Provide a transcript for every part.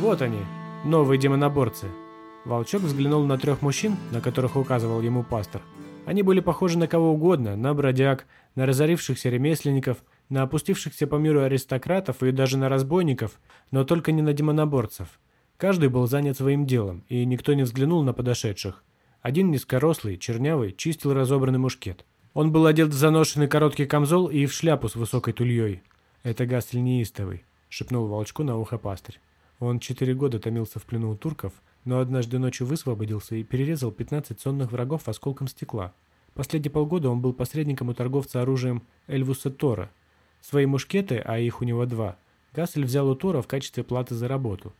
Вот они, новые демоноборцы. Волчок взглянул на трех мужчин, на которых указывал ему пастор. Они были похожи на кого угодно, на бродяг, на разорившихся ремесленников, на опустившихся по миру аристократов и даже на разбойников, но только не на демоноборцев. Каждый был занят своим делом, и никто не взглянул на подошедших. Один низкорослый, чернявый, чистил разобранный мушкет. Он был одет в заношенный короткий камзол и в шляпу с высокой тульей. «Это Гасль неистовый», — шепнул волчку на ухо пастырь. Он четыре года томился в плену у турков, но однажды ночью высвободился и перерезал 15 сонных врагов осколком стекла. Последние полгода он был посредником у торговца оружием Эльвуса Тора. Свои мушкеты, а их у него два, Гасель взял у Тора в качестве платы за работу.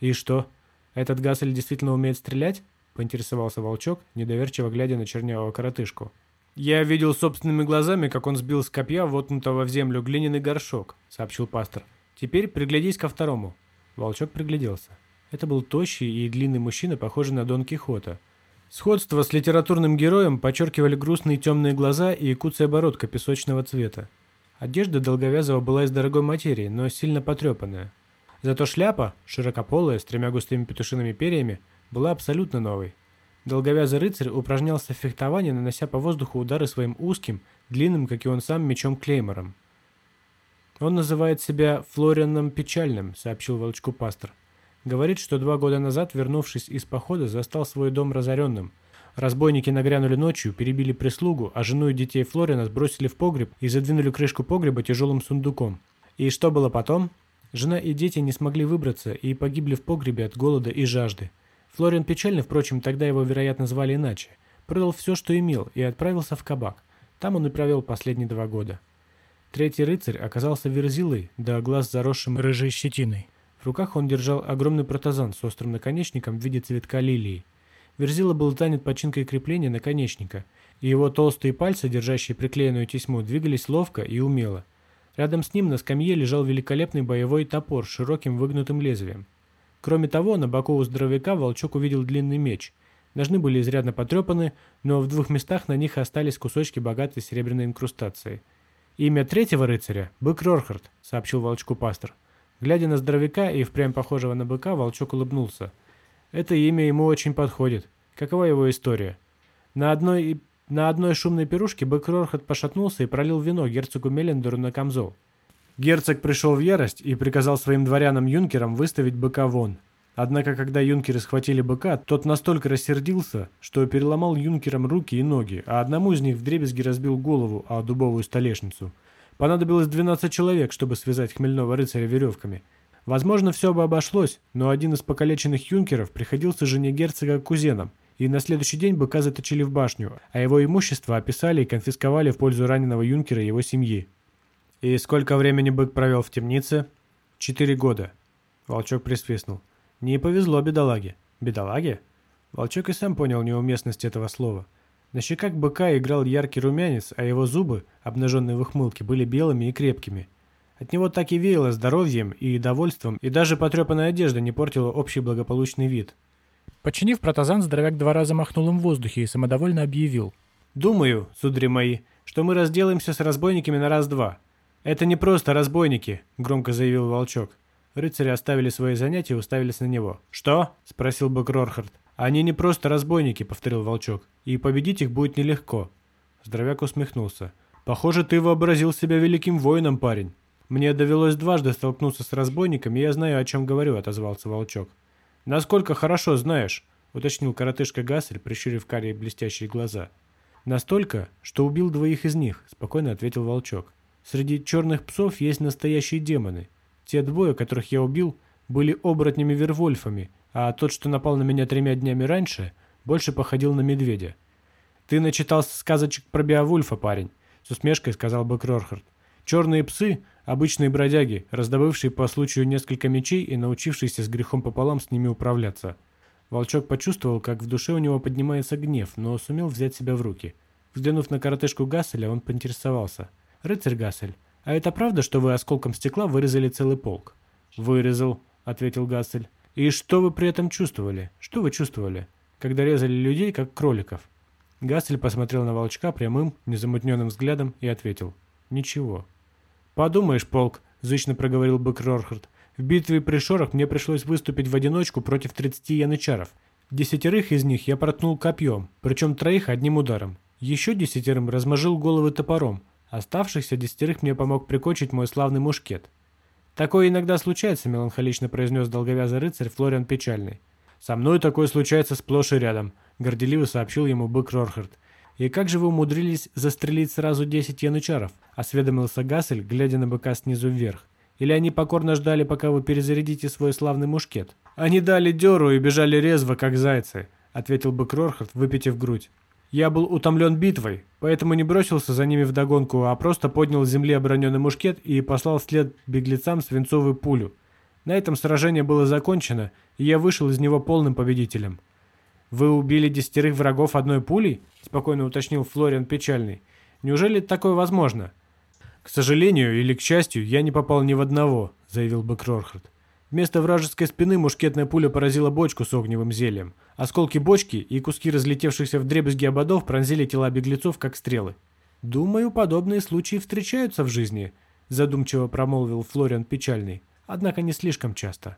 «И что? Этот Гасель действительно умеет стрелять?» – поинтересовался Волчок, недоверчиво глядя на чернявого коротышку. «Я видел собственными глазами, как он сбил с копья воткнутого в землю глиняный горшок», — сообщил пастор. «Теперь приглядись ко второму». Волчок пригляделся. Это был тощий и длинный мужчина, похожий на Дон Кихота. Сходство с литературным героем подчеркивали грустные темные глаза и куцая бородка песочного цвета. Одежда Долговязого была из дорогой материи, но сильно потрепанная. Зато шляпа, широкополая, с тремя густыми петушиными перьями, была абсолютно новой. Долговязый рыцарь упражнялся в фехтовании, нанося по воздуху удары своим узким, длинным, как и он сам, мечом-клеймором. «Он называет себя Флорианом Печальным», — сообщил волчку пастор. «Говорит, что два года назад, вернувшись из похода, застал свой дом разоренным. Разбойники нагрянули ночью, перебили прислугу, а жену и детей Флориана сбросили в погреб и задвинули крышку погреба тяжелым сундуком. И что было потом? Жена и дети не смогли выбраться и погибли в погребе от голода и жажды. Флориан Печальный, впрочем, тогда его, вероятно, звали иначе, продал все, что имел, и отправился в кабак. Там он и провел последние два года. Третий рыцарь оказался верзилой, да глаз заросшим рыжей щетиной. В руках он держал огромный протазан с острым наконечником в виде цветка лилии. Верзила был занят починкой крепления наконечника, и его толстые пальцы, держащие приклеенную тесьму, двигались ловко и умело. Рядом с ним на скамье лежал великолепный боевой топор с широким выгнутым лезвием. Кроме того, на боку у здоровяка волчок увидел длинный меч. Ножны были изрядно потрепаны, но в двух местах на них остались кусочки богатой серебряной инкрустации. «Имя третьего рыцаря – Бык Рорхард», – сообщил волчку пастор. Глядя на здоровяка и впрямь похожего на быка, волчок улыбнулся. «Это имя ему очень подходит. Какова его история?» На одной, на одной шумной пирушке бык Рорхард пошатнулся и пролил вино герцогу Меллендеру на камзол. Герцог пришел в ярость и приказал своим дворянам-юнкерам выставить быка вон. Однако, когда юнкеры схватили быка, тот настолько рассердился, что переломал юнкерам руки и ноги, а одному из них вдребезги разбил голову о дубовую столешницу. Понадобилось 12 человек, чтобы связать хмельного рыцаря веревками. Возможно, все бы обошлось, но один из покалеченных юнкеров приходился жене герцога кузеном, и на следующий день быка заточили в башню, а его имущество описали и конфисковали в пользу раненого юнкера и его семьи. «И сколько времени бык провел в темнице?» «Четыре года». Волчок присвистнул. «Не повезло бедолаге». «Бедолаге?» Волчок и сам понял неуместность этого слова. На щеках быка играл яркий румянец, а его зубы, обнаженные в ухмылке, были белыми и крепкими. От него так и веяло здоровьем и довольством, и даже потрепанная одежда не портила общий благополучный вид. Починив протазан, здоровяк два раза махнул им в воздухе и самодовольно объявил. «Думаю, судари мои, что мы разделаемся с разбойниками на раз-два. «Это не просто разбойники», — громко заявил Волчок. Рыцари оставили свои занятия и уставились на него. «Что?» — спросил Бэк Рорхард. «Они не просто разбойники», — повторил Волчок. «И победить их будет нелегко». Здоровяк усмехнулся. «Похоже, ты вообразил себя великим воином, парень». «Мне довелось дважды столкнуться с разбойниками, и я знаю, о чем говорю», — отозвался Волчок. «Насколько хорошо знаешь», — уточнил коротышка Гассель, прищурив карие блестящие глаза. «Настолько, что убил двоих из них», — спокойно ответил Волчок. Среди черных псов есть настоящие демоны. Те двое, которых я убил, были оборотнями-вервольфами, а тот, что напал на меня тремя днями раньше, больше походил на медведя. «Ты начитался сказочек про Беовульфа, парень», — с усмешкой сказал бы Крорхард. «Черные псы — обычные бродяги, раздобывшие по случаю несколько мечей и научившиеся с грехом пополам с ними управляться». Волчок почувствовал, как в душе у него поднимается гнев, но сумел взять себя в руки. Взглянув на коротышку Гасселя, он поинтересовался. «Рыцарь Гассель, а это правда, что вы осколком стекла вырезали целый полк?» «Вырезал», — ответил Гассель. «И что вы при этом чувствовали? Что вы чувствовали, когда резали людей, как кроликов?» Гассель посмотрел на волчка прямым, незамутненным взглядом и ответил. «Ничего». «Подумаешь, полк, — зычно проговорил бык Рорхард. «В битве при Шорах мне пришлось выступить в одиночку против 30 янычаров. Десятерых из них я проткнул копьем, причем троих одним ударом. Еще десятерым размажил головы топором. Оставшихся десятерых мне помог прикончить мой славный мушкет. «Такое иногда случается», — меланхолично произнес долговязый рыцарь Флориан Печальный. «Со мной такое случается сплошь и рядом», — горделиво сообщил ему бык Рорхард. «И как же вы умудрились застрелить сразу десять янычаров?» — осведомился Гассель, глядя на быка снизу вверх. «Или они покорно ждали, пока вы перезарядите свой славный мушкет?» «Они дали дёру и бежали резво, как зайцы», — ответил бык Рорхард, выпитив грудь. Я был утомлен битвой, поэтому не бросился за ними вдогонку, а просто поднял с земли обороненный мушкет и послал вслед беглецам свинцовую пулю. На этом сражение было закончено, и я вышел из него полным победителем. «Вы убили десятерых врагов одной пулей?» – спокойно уточнил Флориан Печальный. «Неужели такое возможно?» «К сожалению или к счастью, я не попал ни в одного», – заявил Бэк Рорхард. Вместо вражеской спины мушкетная пуля поразила бочку с огневым зельем. Осколки бочки и куски разлетевшихся в дребезги ободов пронзили тела беглецов, как стрелы. «Думаю, подобные случаи встречаются в жизни», – задумчиво промолвил Флориан Печальный. «Однако не слишком часто.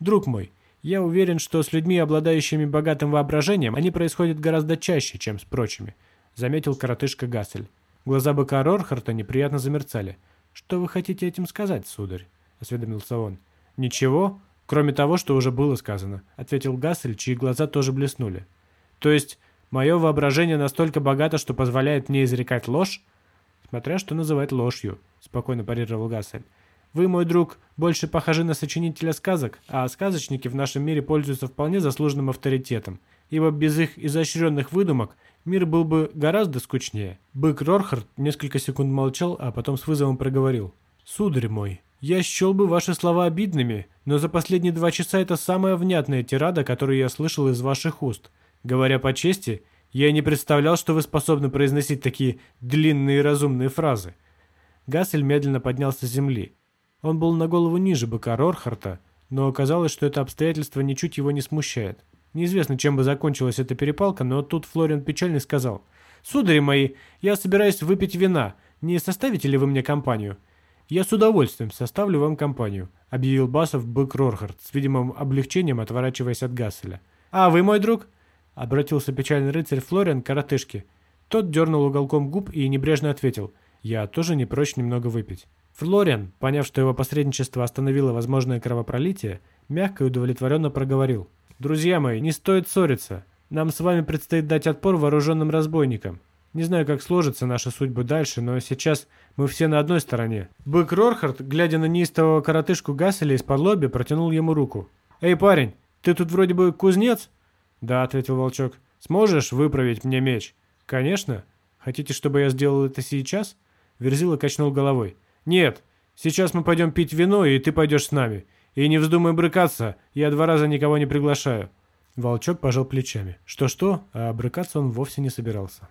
Друг мой, я уверен, что с людьми, обладающими богатым воображением, они происходят гораздо чаще, чем с прочими», – заметил коротышка Гассель. Глаза быка Рорхарта неприятно замерцали. «Что вы хотите этим сказать, сударь?» – осведомился он. «Ничего, кроме того, что уже было сказано», — ответил Гассель, чьи глаза тоже блеснули. «То есть, мое воображение настолько богато, что позволяет мне изрекать ложь?» «Смотря что называть ложью», — спокойно парировал Гассель. «Вы, мой друг, больше похожи на сочинителя сказок, а сказочники в нашем мире пользуются вполне заслуженным авторитетом, ибо без их изощренных выдумок мир был бы гораздо скучнее». Бык Рорхард несколько секунд молчал, а потом с вызовом проговорил. «Сударь мой, я счел бы ваши слова обидными, но за последние два часа это самая внятная тирада, которую я слышал из ваших уст. Говоря по чести, я не представлял, что вы способны произносить такие длинные и разумные фразы. Гассель медленно поднялся с земли. Он был на голову ниже быка Рорхарта, но оказалось, что это обстоятельство ничуть его не смущает. Неизвестно, чем бы закончилась эта перепалка, но тут Флориан печальный сказал. «Судари мои, я собираюсь выпить вина. Не составите ли вы мне компанию?» «Я с удовольствием составлю вам компанию», — объявил Басов бык Рорхард, с видимым облегчением отворачиваясь от Гасселя. «А вы мой друг?» — обратился печальный рыцарь Флориан к коротышке. Тот дернул уголком губ и небрежно ответил. «Я тоже не прочь немного выпить». Флориан, поняв, что его посредничество остановило возможное кровопролитие, мягко и удовлетворенно проговорил. «Друзья мои, не стоит ссориться. Нам с вами предстоит дать отпор вооруженным разбойникам. Не знаю, как сложится наша судьба дальше, но сейчас мы все на одной стороне. Бык Рорхард, глядя на неистового коротышку Гасселя из-под лоби, протянул ему руку. «Эй, парень, ты тут вроде бы кузнец?» «Да», — ответил волчок. «Сможешь выправить мне меч?» «Конечно. Хотите, чтобы я сделал это сейчас?» Верзила качнул головой. «Нет, сейчас мы пойдем пить вино, и ты пойдешь с нами. И не вздумай брыкаться, я два раза никого не приглашаю». Волчок пожал плечами. Что-что, а брыкаться он вовсе не собирался.